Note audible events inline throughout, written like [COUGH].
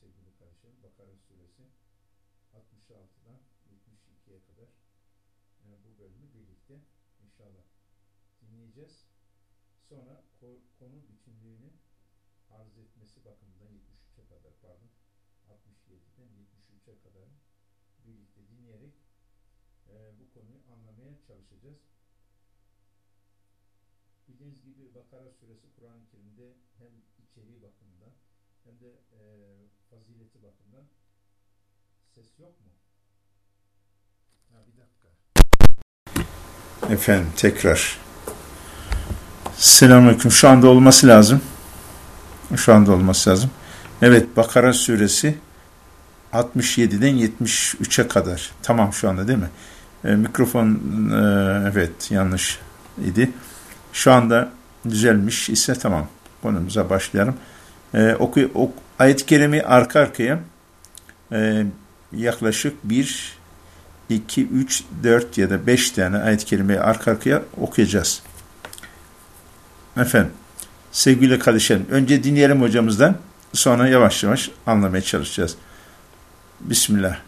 sevgili kardeşlerim. Bakara suresi 66'dan 72'ye kadar yani bu bölümü birlikte inşallah dinleyeceğiz. Sonra konu bütünlüğünü arz etmesi bakımından 73'e kadar pardon 67'den 73'e kadar birlikte dinleyerek e, bu konuyu anlamaya çalışacağız. Bildiğiniz gibi Bakara suresi Kur'an-ı Kerim'de hem içeriği bakımından hem de e, fazileti bakımından ses yok mu? Ha, bir dakika. Efendim tekrar. Selamünaleyküm. Şu anda olması lazım. Şu anda olması lazım. Evet Bakara suresi 67'den 73'e kadar. Tamam şu anda değil mi? E, mikrofon e, evet yanlış idi. Şu anda düzelmiş ise tamam. Konumuza başlayalım. E, oku, ok, ayet-i kerimi arka arkaya e, yaklaşık 1, 2, 3, 4 ya da 5 tane ayet-i kerimeyi arka arkaya okuyacağız. Efendim, sevgili kardeşlerim, önce dinleyelim hocamızdan, sonra yavaş yavaş anlamaya çalışacağız. Bismillah.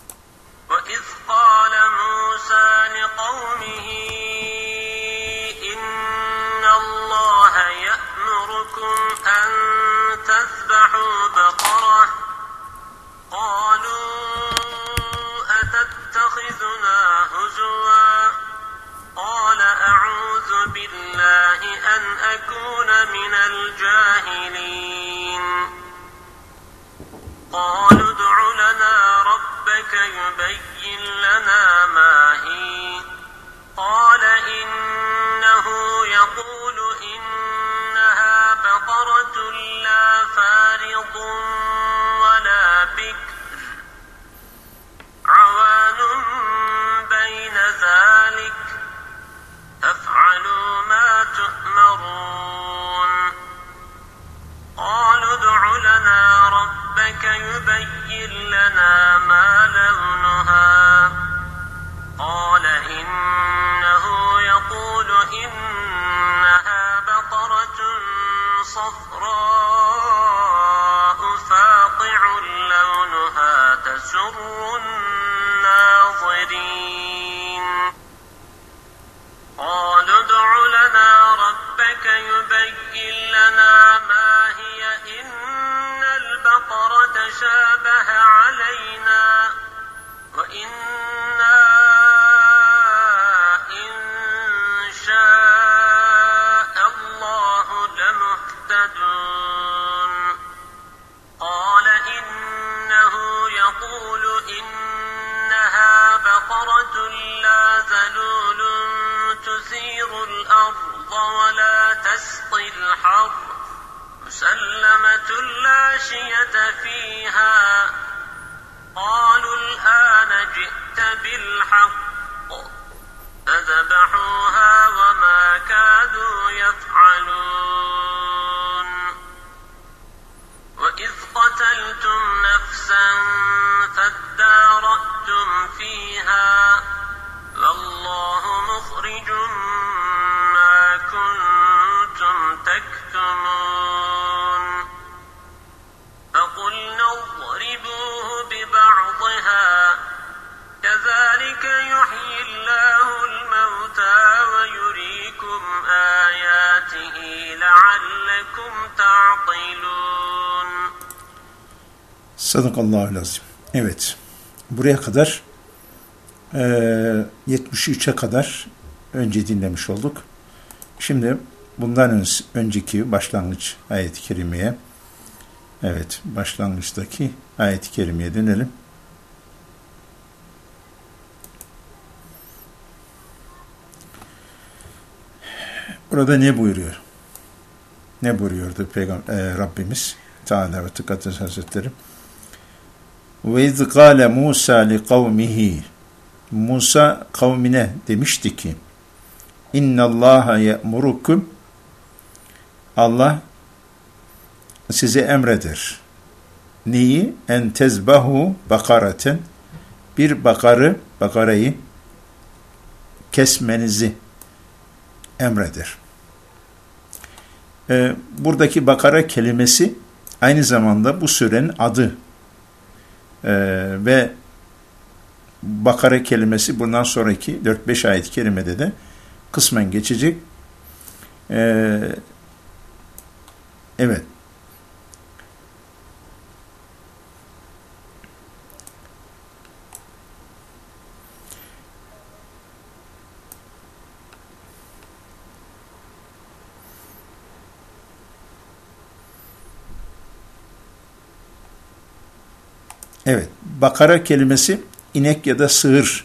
أن أكون من الجاهلين. قالوا ادع لنا ربك يبين لنا ما هي. قال إنه يقول إنها بقرة لا فارض Sadakallahu lazım. Evet. Buraya kadar e, 73'e kadar önce dinlemiş olduk. Şimdi bundan önceki başlangıç ayet-i kerimeye evet başlangıçtaki ayet-i kerimeye dönelim. Burada ne buyuruyor? Ne buyuruyordu Peygamber e, Rabbimiz Teala ve Tıkatız Hazretleri? Ve iz gâle Musa li kavmihi Musa kavmine demişti ki İnna Allaha ye'murukum Allah size emreder. Neyi? En tezbahu bakareten bir bakarı, bakarayı kesmenizi emreder. Ee, buradaki bakara kelimesi aynı zamanda bu sürenin adı E, ve Bakara kelimesi bundan sonraki 4-5 ayet-i kerimede de kısmen geçecek. E, evet. Evet, bakara kelimesi inek ya da sığır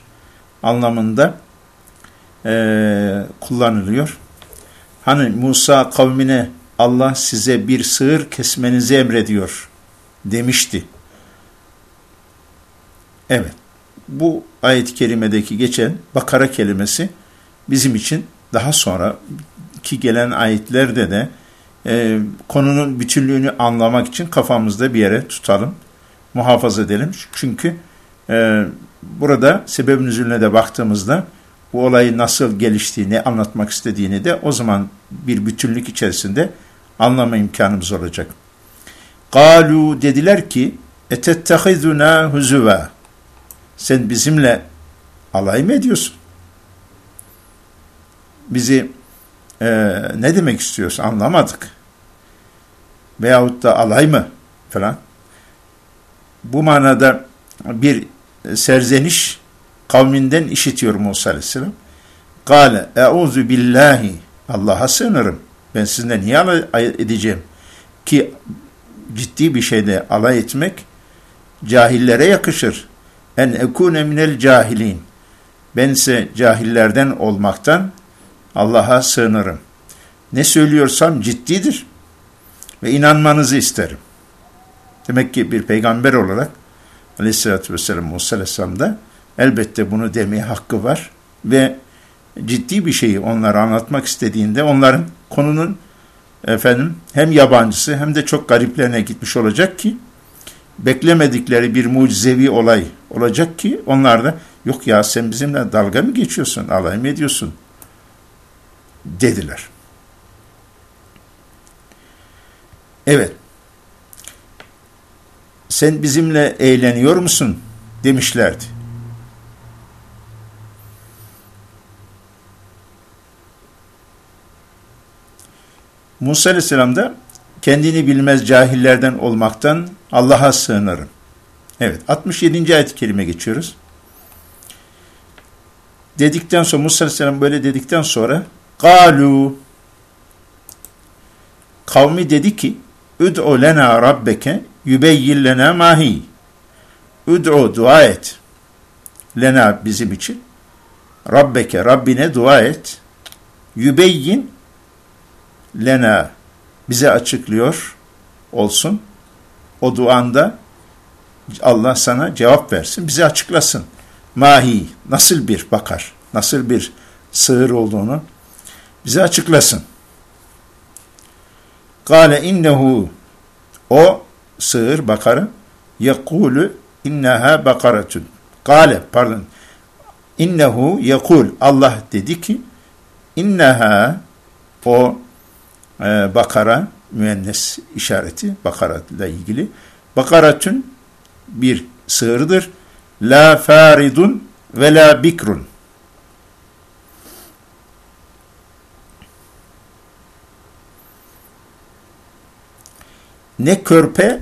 anlamında e, kullanılıyor. Hani Musa kavmine Allah size bir sığır kesmenizi emrediyor demişti. Evet, bu ayet-i kerimedeki geçen bakara kelimesi bizim için daha sonra ki gelen ayetlerde de e, konunun bütünlüğünü anlamak için kafamızda bir yere tutalım muhafaza edelim. Çünkü e, burada sebebin üzerine de baktığımızda bu olayı nasıl geliştiğini, anlatmak istediğini de o zaman bir bütünlük içerisinde anlama imkanımız olacak. Galu dediler ki etettehizuna huzuva sen bizimle alay mı ediyorsun? Bizi e, ne demek istiyorsun anlamadık. Veyahut da alay mı falan bu manada bir serzeniş kavminden işitiyor Musa Aleyhisselam. Kale euzu billahi Allah'a sığınırım. Ben sizinle niye alay edeceğim? Ki ciddi bir şeyde alay etmek cahillere yakışır. En ekune minel cahilin. Ben ise cahillerden olmaktan Allah'a sığınırım. Ne söylüyorsam ciddidir ve inanmanızı isterim. Demek ki bir peygamber olarak aleyhissalatü vesselam Musa aleyhisselam'da elbette bunu demeye hakkı var ve ciddi bir şeyi onlara anlatmak istediğinde onların konunun efendim hem yabancısı hem de çok gariplerine gitmiş olacak ki beklemedikleri bir mucizevi olay olacak ki onlar da yok ya sen bizimle dalga mı geçiyorsun, alay mı ediyorsun dediler. Evet sen bizimle eğleniyor musun demişlerdi. Musa Aleyhisselam da kendini bilmez cahillerden olmaktan Allah'a sığınırım. Evet 67. ayet-i kerime geçiyoruz. Dedikten sonra Musa Aleyhisselam böyle dedikten sonra Galu kavmi dedi ki Üd'u lena rabbeke yübeyyin lena mahi. Üd'u dua et. Lena bizim için. Rabbeke Rabbine dua et. Yübeyyin lena bize açıklıyor olsun. O duanda Allah sana cevap versin, bize açıklasın. Mahi nasıl bir bakar, nasıl bir sığır olduğunu bize açıklasın. Kale innehu o sığır bakarı yekulu inneha bakaratun. Kale pardon. İnnehu yekul Allah dedi ki inneha o e, bakara müennes işareti bakara ile ilgili bakaratun bir sığırdır. La faridun ve la bikrun. Ne körpe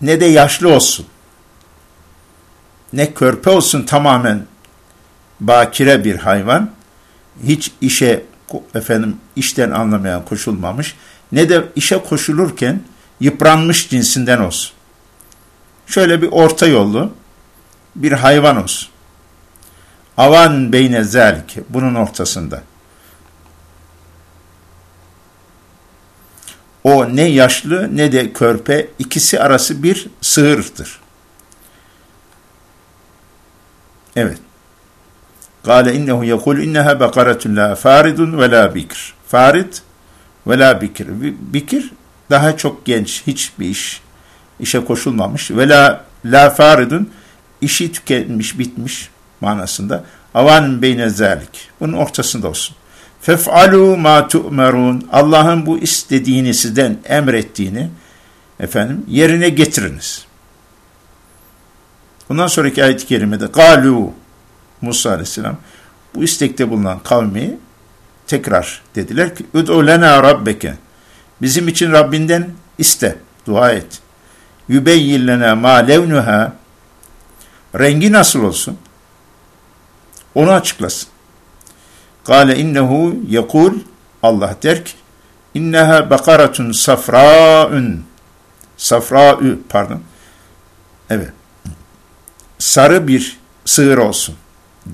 ne de yaşlı olsun. Ne körpe olsun tamamen bakire bir hayvan. Hiç işe efendim işten anlamayan koşulmamış. Ne de işe koşulurken yıpranmış cinsinden olsun. Şöyle bir orta yollu bir hayvan olsun. Avan beyne zelik bunun ortasında. O ne yaşlı ne de körpe ikisi arası bir sığırdır. Evet. Kale innehu yekul inneha bakaretun la faridun ve la bikr. Farid ve la bikr. Bikir daha çok genç, hiçbir iş, işe koşulmamış. Ve la, la faridun işi tükenmiş, bitmiş manasında. Avanın beyne zalik. Bunun ortasında olsun. Fef'alu ma tu'merun. Allah'ın bu istediğini sizden emrettiğini efendim yerine getiriniz. Bundan sonraki ayet-i kerimede galu Musa aleyhisselam bu istekte bulunan kavmi tekrar dediler ki Üd'u lena rabbeke bizim için Rabbinden iste, dua et. Yübeyyin lena ma levnuha rengi nasıl olsun? Onu açıklasın. Kale innehu yekul. Allah der ki inneha bakaratun safraun. Safra'ü pardon. Evet. Sarı bir sığır olsun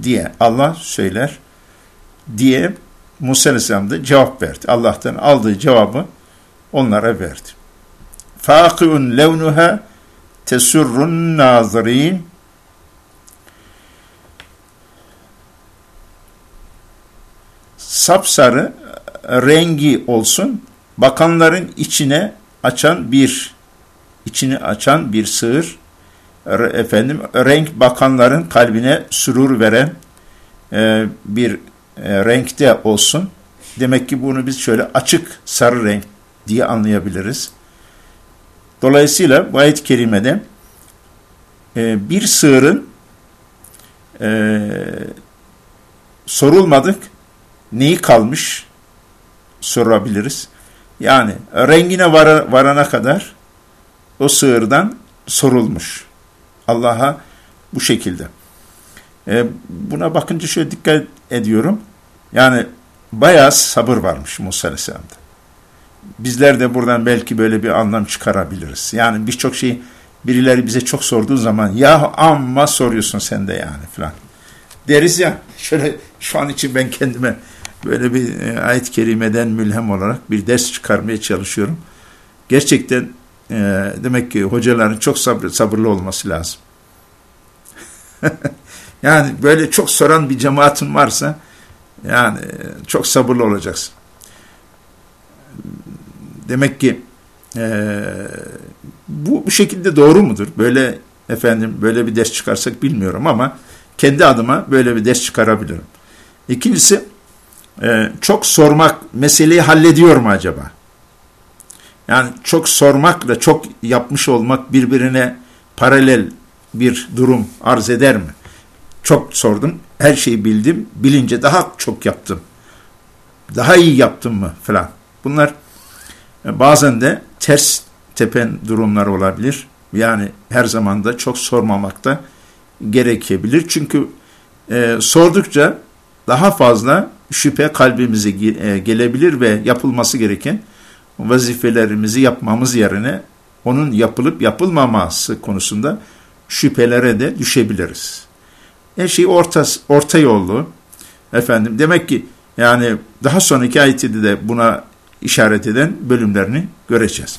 diye Allah söyler diye Musa Aleyhisselam da cevap verdi. Allah'tan aldığı cevabı onlara verdi. Fakiun levnuha tesurrun nazirin sapsarı rengi olsun, bakanların içine açan bir içini açan bir sığır efendim renk bakanların kalbine sürur veren e, bir e, renkte olsun. Demek ki bunu biz şöyle açık sarı renk diye anlayabiliriz. Dolayısıyla bu ayet-i kerimede e, bir sığırın e, sorulmadık neyi kalmış sorabiliriz. Yani rengine var, varana kadar o sığırdan sorulmuş. Allah'a bu şekilde. E, buna bakınca şöyle dikkat ediyorum. Yani bayağı sabır varmış Musa Aleyhisselam'da. Bizler de buradan belki böyle bir anlam çıkarabiliriz. Yani birçok şey birileri bize çok sorduğu zaman ya amma soruyorsun sen de yani falan. Deriz ya şöyle şu an için ben kendime böyle bir e, ayet-i kerimeden mülhem olarak bir ders çıkarmaya çalışıyorum. Gerçekten e, demek ki hocaların çok sabır, sabırlı olması lazım. [LAUGHS] yani böyle çok soran bir cemaatin varsa yani çok sabırlı olacaksın. Demek ki e, bu, bu şekilde doğru mudur? Böyle efendim böyle bir ders çıkarsak bilmiyorum ama kendi adıma böyle bir ders çıkarabilirim. İkincisi e, çok sormak meseleyi hallediyor mu acaba? Yani çok sormakla çok yapmış olmak birbirine paralel bir durum arz eder mi? Çok sordum, her şeyi bildim, bilince daha çok yaptım. Daha iyi yaptım mı falan. Bunlar e, bazen de ters tepen durumlar olabilir. Yani her zaman da çok sormamakta gerekebilir. Çünkü e, sordukça daha fazla şüphe kalbimize e, gelebilir ve yapılması gereken vazifelerimizi yapmamız yerine onun yapılıp yapılmaması konusunda şüphelere de düşebiliriz. Her şey orta, orta yollu. Efendim demek ki yani daha sonraki ayette de buna işaret eden bölümlerini göreceğiz.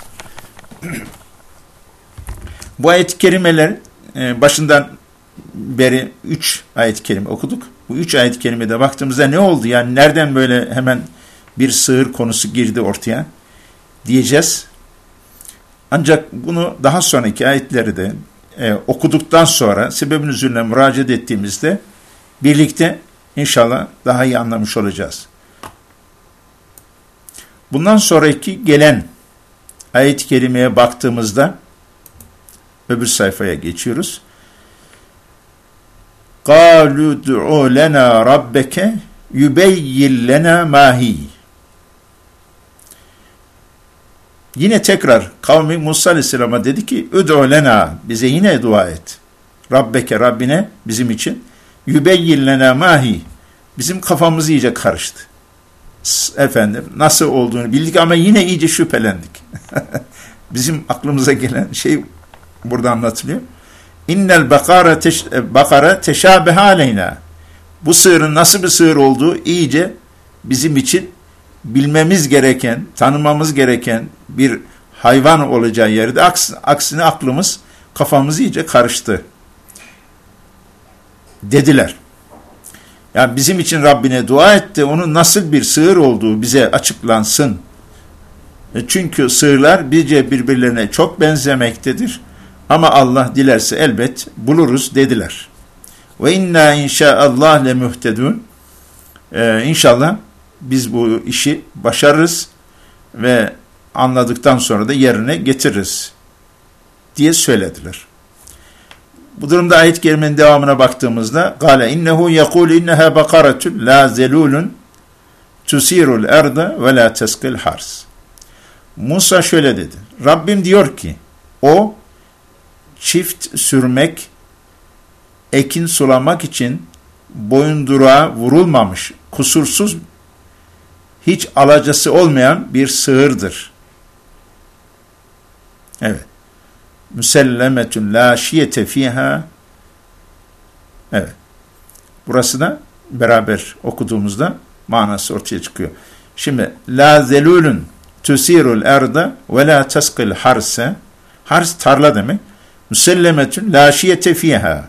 Bu ayet-i kerimeler e, başından beri 3 ayet-i kerime okuduk. Bu 3 ayet-i kerimede baktığımızda ne oldu? Yani nereden böyle hemen bir sığır konusu girdi ortaya diyeceğiz. Ancak bunu daha sonraki ayetleri de e, okuduktan sonra sebebin üzerine müracaat ettiğimizde birlikte inşallah daha iyi anlamış olacağız. Bundan sonraki gelen ayet-i kerimeye baktığımızda öbür sayfaya geçiyoruz. قَالُوا دُعُوا لَنَا رَبَّكَ يُبَيِّنْ لَنَا مَا Yine tekrar kavmi Musa Aleyhisselam'a dedi ki Üd'u lena bize yine dua et. Rabbeke Rabbine bizim için yübeyyin lena mahi bizim kafamız iyice karıştı. Efendim nasıl olduğunu bildik ama yine iyice şüphelendik. [LAUGHS] bizim aklımıza gelen şey burada anlatılıyor. İnnel bakara, teş, bakara teşabeha aleyna. Bu sığırın nasıl bir sığır olduğu iyice bizim için bilmemiz gereken, tanımamız gereken bir hayvan olacağı yerde aksine aklımız, kafamız iyice karıştı. Dediler. Yani bizim için Rabbine dua etti, onun nasıl bir sığır olduğu bize açıklansın. E çünkü sığırlar bizce birbirlerine çok benzemektedir. Ama Allah dilerse elbet buluruz dediler. Ve inna inşaallah le muhtedun. Ee, inşallah biz bu işi başarırız ve anladıktan sonra da yerine getiririz diye söylediler. Bu durumda ayet kerimenin devamına baktığımızda Gale innehu yekul inneha bakaratun la zelulun tusirul erda ve la teskil hars. Musa şöyle dedi. Rabbim diyor ki o çift sürmek, ekin sulamak için boyunduruğa vurulmamış, kusursuz, hiç alacası olmayan bir sığırdır. Evet. Müsellemetun la şiyete fiha. Evet. Burası da beraber okuduğumuzda manası ortaya çıkıyor. Şimdi la zelulun tusirul erda ve la taskil harse. Hars tarla demek. Müsellemetun la şiyete fiha.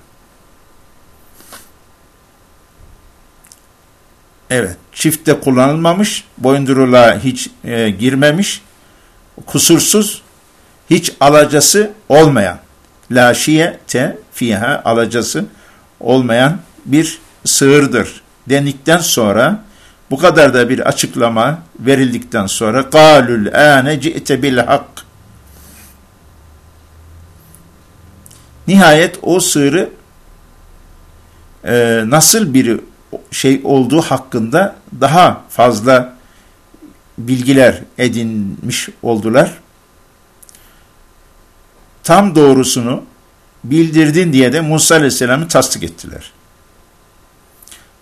Evet, çifte kullanılmamış, boyunduruluğa hiç e, girmemiş, kusursuz, hiç alacası olmayan, la şiyete fiha alacası olmayan bir sığırdır dendikten sonra bu kadar da bir açıklama verildikten sonra قَالُ الْآنَ جِئْتَ بِالْحَقِّ Nihayet o sığırı e, nasıl bir şey olduğu hakkında daha fazla bilgiler edinmiş oldular. Tam doğrusunu bildirdin diye de Musa Aleyhisselam'ı tasdik ettiler.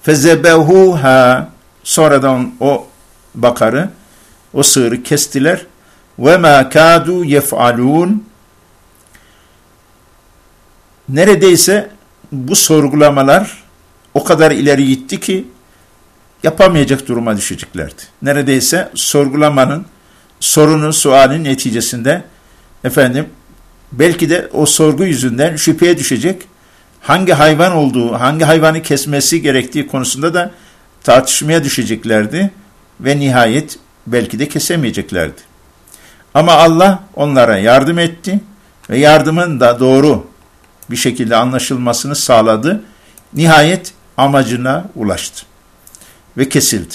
Fezebehuha sonradan o bakarı, o sığırı kestiler. Ve ma kadu yef'alun neredeyse bu sorgulamalar o kadar ileri gitti ki yapamayacak duruma düşeceklerdi. Neredeyse sorgulamanın, sorunun, sualin neticesinde efendim belki de o sorgu yüzünden şüpheye düşecek, hangi hayvan olduğu, hangi hayvanı kesmesi gerektiği konusunda da tartışmaya düşeceklerdi ve nihayet belki de kesemeyeceklerdi. Ama Allah onlara yardım etti ve yardımın da doğru bir şekilde anlaşılmasını sağladı. Nihayet amacına ulaştı ve kesildi.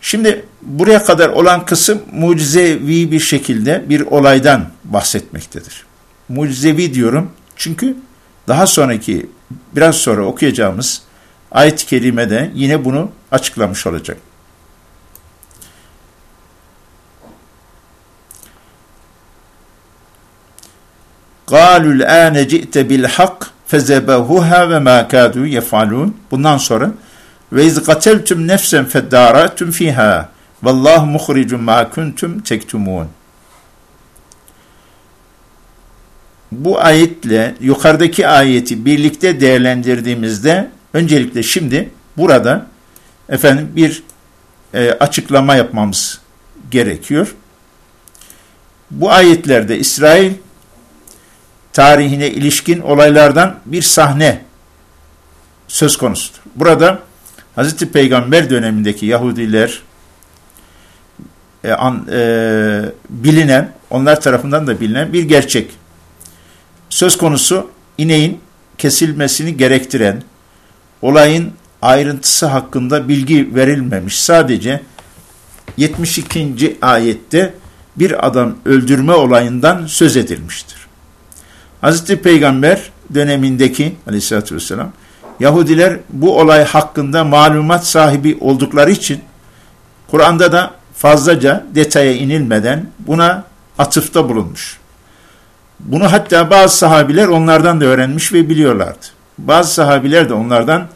Şimdi buraya kadar olan kısım mucizevi bir şekilde bir olaydan bahsetmektedir. Mucizevi diyorum çünkü daha sonraki biraz sonra okuyacağımız ayet-i kerimede yine bunu açıklamış olacak. قَالُوا الْآنَ جِئْتَ بِالْحَقِّ فَزَبَهُهَا وَمَا كَادُوا يَفْعَلُونَ Bundan sonra ve iz qateltum nefsen feddaratum fiha vallahu muhricun ma kuntum tektumun. Bu ayetle yukarıdaki ayeti birlikte değerlendirdiğimizde öncelikle şimdi burada efendim bir e, açıklama yapmamız gerekiyor. Bu ayetlerde İsrail tarihine ilişkin olaylardan bir sahne söz konusudur. Burada Hz. Peygamber dönemindeki Yahudiler e, an, e, bilinen, onlar tarafından da bilinen bir gerçek. Söz konusu ineğin kesilmesini gerektiren, olayın ayrıntısı hakkında bilgi verilmemiş. Sadece 72. ayette bir adam öldürme olayından söz edilmiştir. Hazreti Peygamber dönemindeki aleyhissalatü vesselam Yahudiler bu olay hakkında malumat sahibi oldukları için Kur'an'da da fazlaca detaya inilmeden buna atıfta bulunmuş. Bunu hatta bazı sahabiler onlardan da öğrenmiş ve biliyorlardı. Bazı sahabiler de onlardan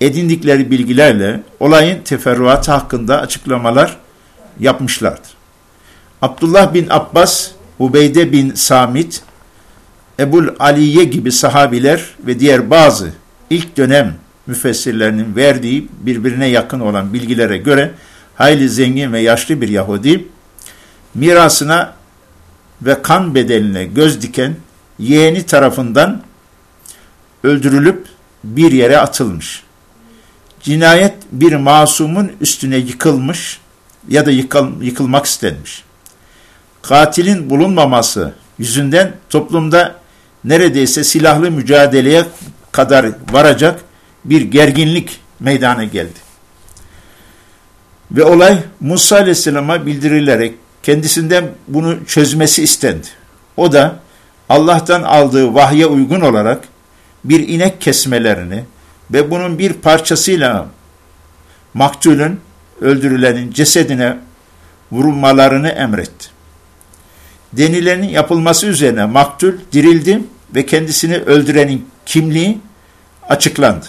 edindikleri bilgilerle olayın teferruatı hakkında açıklamalar yapmışlardı. Abdullah bin Abbas, Ubeyde bin Samit, Ebul Aliye gibi sahabiler ve diğer bazı ilk dönem müfessirlerinin verdiği birbirine yakın olan bilgilere göre hayli zengin ve yaşlı bir Yahudi mirasına ve kan bedeline göz diken yeğeni tarafından öldürülüp bir yere atılmış. Cinayet bir masumun üstüne yıkılmış ya da yıkıl, yıkılmak istenmiş. Katilin bulunmaması yüzünden toplumda neredeyse silahlı mücadeleye kadar varacak bir gerginlik meydana geldi. Ve olay Musa Aleyhisselam'a bildirilerek kendisinden bunu çözmesi istendi. O da Allah'tan aldığı vahye uygun olarak bir inek kesmelerini ve bunun bir parçasıyla maktulün, öldürülenin cesedine vurulmalarını emretti. Denilenin yapılması üzerine maktul dirildi ve kendisini öldürenin kimliği açıklandı.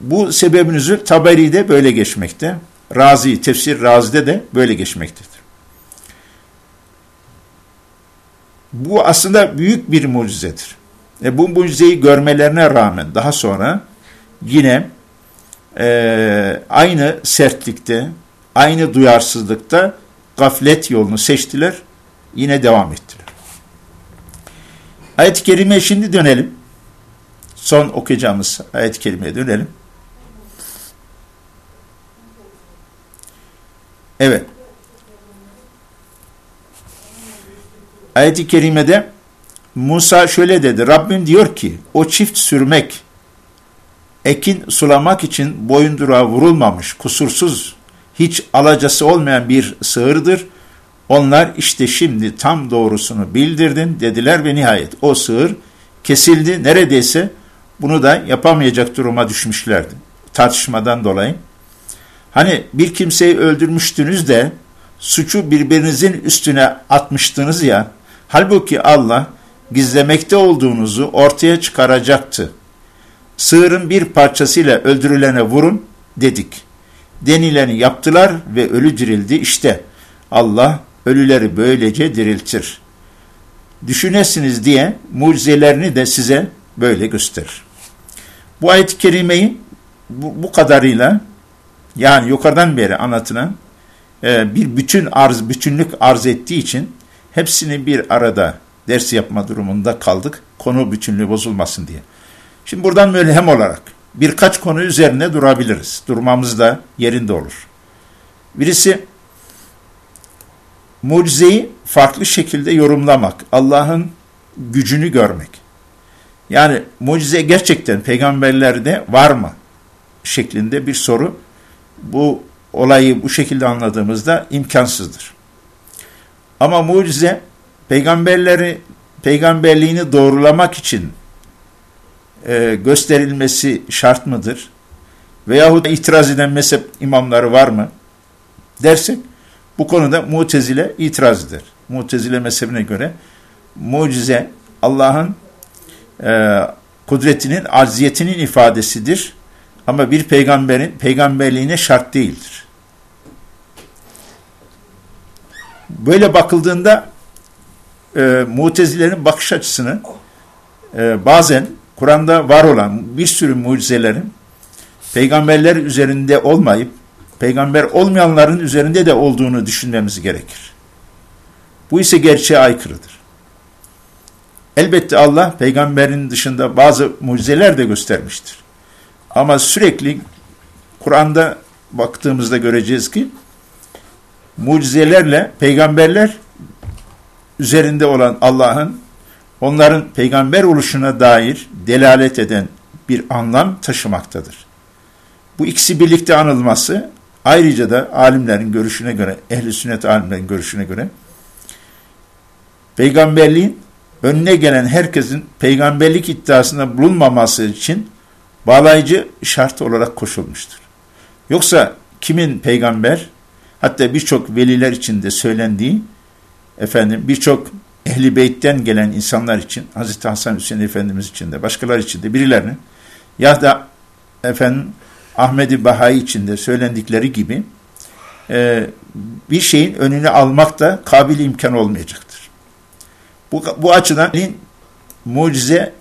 Bu sebebinizü Taberi'de böyle geçmekte. Razi, tefsir Razi'de de böyle geçmektedir. Bu aslında büyük bir mucizedir. E bu mucizeyi görmelerine rağmen daha sonra yine e, aynı sertlikte, aynı duyarsızlıkta gaflet yolunu seçtiler, yine devam ettiler. Ayet-i Kerime'ye şimdi dönelim. Son okuyacağımız ayet-i kerimeye dönelim. Evet. Ayet-i kerimede Musa şöyle dedi. Rabbim diyor ki o çift sürmek, ekin sulamak için boyundurağa vurulmamış, kusursuz, hiç alacası olmayan bir sığırdır. Onlar işte şimdi tam doğrusunu bildirdin dediler ve nihayet o sığır kesildi. Neredeyse bunu da yapamayacak duruma düşmüşlerdi tartışmadan dolayı. Hani bir kimseyi öldürmüştünüz de suçu birbirinizin üstüne atmıştınız ya, halbuki Allah gizlemekte olduğunuzu ortaya çıkaracaktı. Sığırın bir parçasıyla öldürülene vurun dedik. Denileni yaptılar ve ölü dirildi. İşte Allah ölüleri böylece diriltir. Düşünesiniz diye mucizelerini de size böyle gösterir. Bu ayet-i kerimeyi bu, bu kadarıyla yani yukarıdan beri anlatılan e, bir bütün arz, bütünlük arz ettiği için hepsini bir arada ders yapma durumunda kaldık. Konu bütünlüğü bozulmasın diye. Şimdi buradan mülhem olarak birkaç konu üzerine durabiliriz. Durmamız da yerinde olur. Birisi mucizeyi farklı şekilde yorumlamak, Allah'ın gücünü görmek. Yani mucize gerçekten peygamberlerde var mı? şeklinde bir soru. Bu olayı bu şekilde anladığımızda imkansızdır. Ama mucize peygamberleri peygamberliğini doğrulamak için e, gösterilmesi şart mıdır? Veyahut itiraz eden mezhep imamları var mı? Dersek bu konuda mutezile itiraz eder. Mutezile mezhebine göre mucize Allah'ın e, kudretinin, acziyetinin ifadesidir. Ama bir peygamberin peygamberliğine şart değildir. Böyle bakıldığında e, mutezilerin bakış açısını e, bazen Kur'an'da var olan bir sürü mucizelerin peygamberler üzerinde olmayıp peygamber olmayanların üzerinde de olduğunu düşünmemiz gerekir. Bu ise gerçeğe aykırıdır. Elbette Allah peygamberin dışında bazı mucizeler de göstermiştir. Ama sürekli Kur'an'da baktığımızda göreceğiz ki mucizelerle peygamberler üzerinde olan Allah'ın onların peygamber oluşuna dair delalet eden bir anlam taşımaktadır. Bu ikisi birlikte anılması ayrıca da alimlerin görüşüne göre, ehli sünnet alimlerin görüşüne göre peygamberliğin önüne gelen herkesin peygamberlik iddiasında bulunmaması için bağlayıcı şart olarak koşulmuştur. Yoksa kimin peygamber, hatta birçok veliler içinde söylendiği, efendim birçok ehli beytten gelen insanlar için, Hazreti Hasan Hüseyin Efendimiz için de, başkaları için de birilerinin, ya da efendim Ahmedi Bahai için de söylendikleri gibi, e, bir şeyin önünü almak da kabil imkan olmayacaktır. Bu, bu açıdan mucize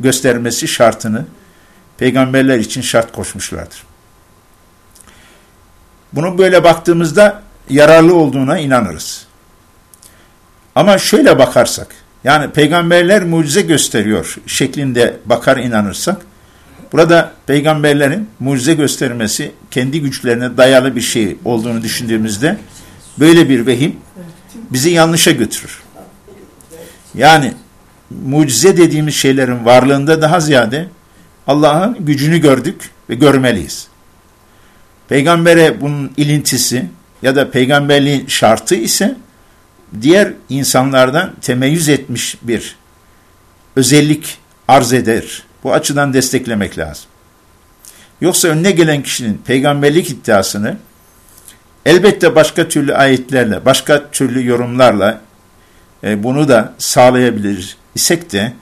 göstermesi şartını peygamberler için şart koşmuşlardır. Bunu böyle baktığımızda yararlı olduğuna inanırız. Ama şöyle bakarsak, yani peygamberler mucize gösteriyor şeklinde bakar inanırsak, burada peygamberlerin mucize göstermesi kendi güçlerine dayalı bir şey olduğunu düşündüğümüzde böyle bir vehim bizi yanlışa götürür. Yani mucize dediğimiz şeylerin varlığında daha ziyade Allah'ın gücünü gördük ve görmeliyiz. Peygambere bunun ilintisi ya da peygamberliğin şartı ise diğer insanlardan temeyyüz etmiş bir özellik arz eder. Bu açıdan desteklemek lazım. Yoksa önüne gelen kişinin peygamberlik iddiasını elbette başka türlü ayetlerle, başka türlü yorumlarla e, bunu da sağlayabilir isek de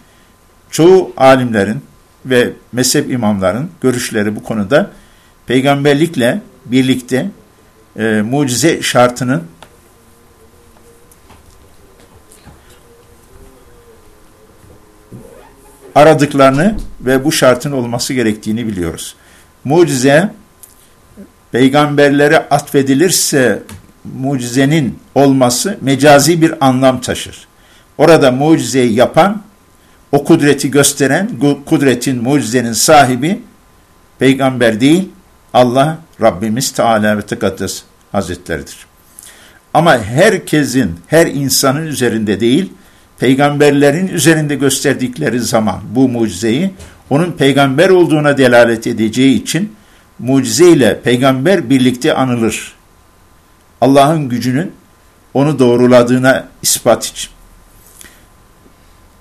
çoğu alimlerin ve mezhep imamların görüşleri bu konuda peygamberlikle birlikte e, mucize şartının aradıklarını ve bu şartın olması gerektiğini biliyoruz. Mucize peygamberlere atfedilirse mucizenin olması mecazi bir anlam taşır. Orada mucizeyi yapan, o kudreti gösteren, kudretin, mucizenin sahibi peygamber değil, Allah Rabbimiz Teala ve Tekaddes Hazretleridir. Ama herkesin, her insanın üzerinde değil, peygamberlerin üzerinde gösterdikleri zaman bu mucizeyi onun peygamber olduğuna delalet edeceği için mucize ile peygamber birlikte anılır. Allah'ın gücünün onu doğruladığına ispat için.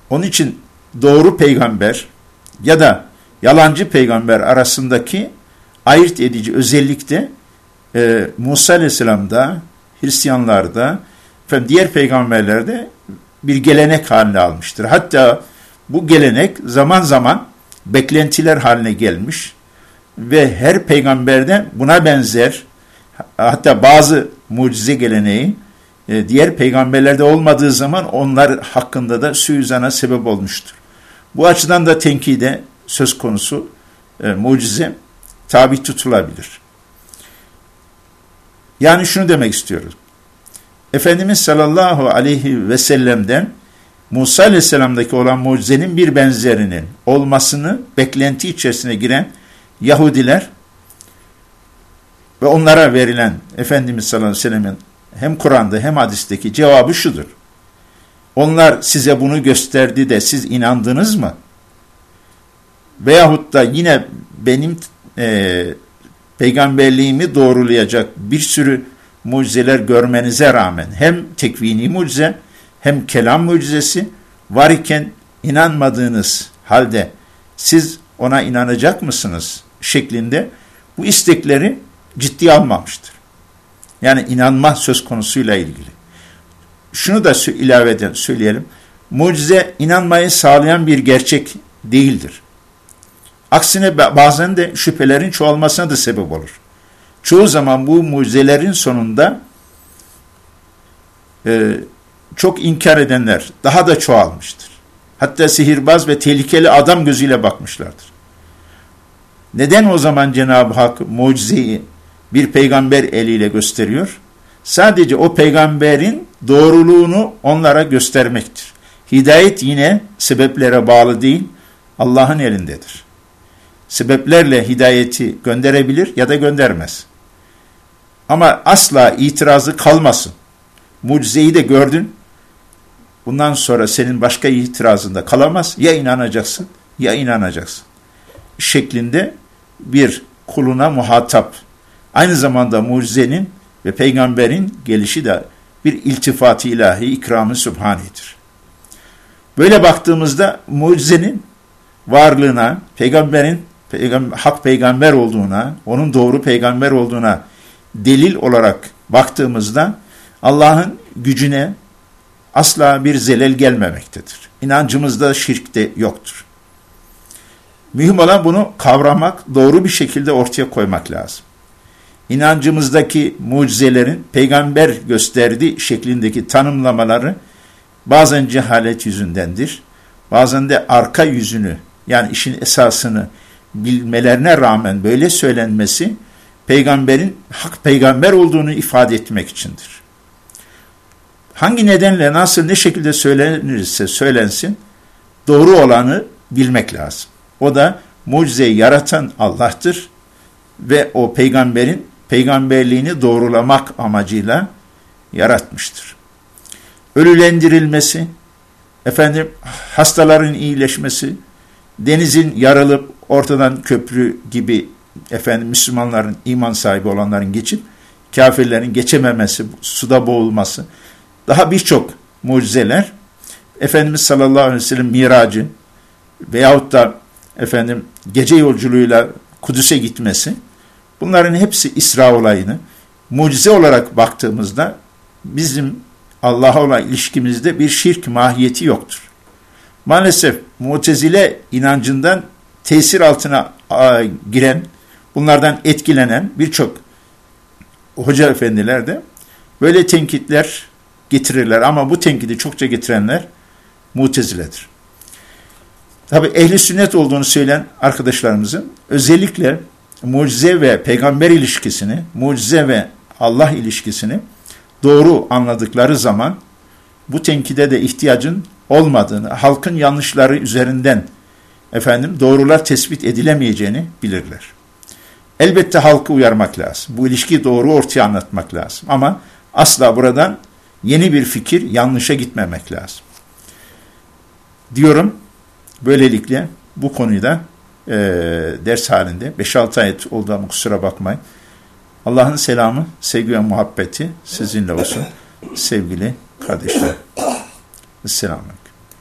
Onun için doğru peygamber ya da yalancı peygamber arasındaki ayırt edici özellik de e, Musa Aleyhisselam'da, Hristiyanlarda, efendim, diğer peygamberlerde bir gelenek haline almıştır. Hatta bu gelenek zaman zaman beklentiler haline gelmiş ve her peygamberde buna benzer hatta bazı mucize geleneği e, diğer peygamberlerde olmadığı zaman onlar hakkında da suizana sebep olmuştur. Bu açıdan da tenkide söz konusu e, mucize tabi tutulabilir. Yani şunu demek istiyoruz. Efendimiz sallallahu aleyhi ve sellem'den Musa aleyhisselamdaki olan mucizenin bir benzerinin olmasını beklenti içerisine giren Yahudiler ve onlara verilen Efendimiz sallallahu aleyhi ve sellemin hem Kur'an'da hem hadisteki cevabı şudur. Onlar size bunu gösterdi de siz inandınız mı? Veyahut da yine benim e, peygamberliğimi doğrulayacak bir sürü mucizeler görmenize rağmen hem tekvini mucize hem kelam mucizesi var iken inanmadığınız halde siz ona inanacak mısınız şeklinde bu istekleri ciddiye almamıştır. Yani inanma söz konusuyla ilgili. Şunu da ilaveden söyleyelim. Mucize inanmayı sağlayan bir gerçek değildir. Aksine bazen de şüphelerin çoğalmasına da sebep olur. Çoğu zaman bu mucizelerin sonunda e, çok inkar edenler daha da çoğalmıştır. Hatta sihirbaz ve tehlikeli adam gözüyle bakmışlardır. Neden o zaman Cenab-ı Hak mucizeyi bir peygamber eliyle gösteriyor? Sadece o peygamberin doğruluğunu onlara göstermektir. Hidayet yine sebeplere bağlı değil, Allah'ın elindedir. Sebeplerle hidayeti gönderebilir ya da göndermez. Ama asla itirazı kalmasın. Mucizeyi de gördün. Bundan sonra senin başka itirazında kalamaz. Ya inanacaksın ya inanacaksın. Şeklinde bir kuluna muhatap. Aynı zamanda mucizenin ve peygamberin gelişi de bir iltifat-ı ilahi, ikramı sübhanidir. Böyle baktığımızda mucizenin varlığına, peygamberin peygam hak peygamber olduğuna, onun doğru peygamber olduğuna delil olarak baktığımızda Allah'ın gücüne asla bir zelel gelmemektedir. İnancımızda şirk de yoktur. Mühim olan bunu kavramak, doğru bir şekilde ortaya koymak lazım. İnancımızdaki mucizelerin peygamber gösterdiği şeklindeki tanımlamaları bazen cehalet yüzündendir. Bazen de arka yüzünü yani işin esasını bilmelerine rağmen böyle söylenmesi peygamberin hak peygamber olduğunu ifade etmek içindir. Hangi nedenle nasıl ne şekilde söylenirse söylensin doğru olanı bilmek lazım. O da mucizeyi yaratan Allah'tır ve o peygamberin peygamberliğini doğrulamak amacıyla yaratmıştır. Ölülendirilmesi, efendim hastaların iyileşmesi, denizin yarılıp ortadan köprü gibi efendim Müslümanların iman sahibi olanların geçip kafirlerin geçememesi, suda boğulması daha birçok mucizeler Efendimiz sallallahu aleyhi ve sellem miracı veyahut da efendim gece yolculuğuyla Kudüs'e gitmesi bunların hepsi İsra olayını mucize olarak baktığımızda bizim Allah'a olan ilişkimizde bir şirk mahiyeti yoktur. Maalesef mutezile inancından tesir altına giren, bunlardan etkilenen birçok hoca efendiler de böyle tenkitler getirirler ama bu tenkidi çokça getirenler muteziledir. Tabi ehli sünnet olduğunu söyleyen arkadaşlarımızın özellikle mucize ve peygamber ilişkisini, mucize ve Allah ilişkisini doğru anladıkları zaman bu tenkide de ihtiyacın olmadığını, halkın yanlışları üzerinden efendim doğrular tespit edilemeyeceğini bilirler. Elbette halkı uyarmak lazım. Bu ilişkiyi doğru ortaya anlatmak lazım. Ama asla buradan yeni bir fikir yanlışa gitmemek lazım. Diyorum böylelikle bu konuyu da e, ders halinde 5-6 ayet oldu ama kusura bakmayın. Allah'ın selamı, sevgi ve muhabbeti sizinle olsun sevgili kardeşler. Selamun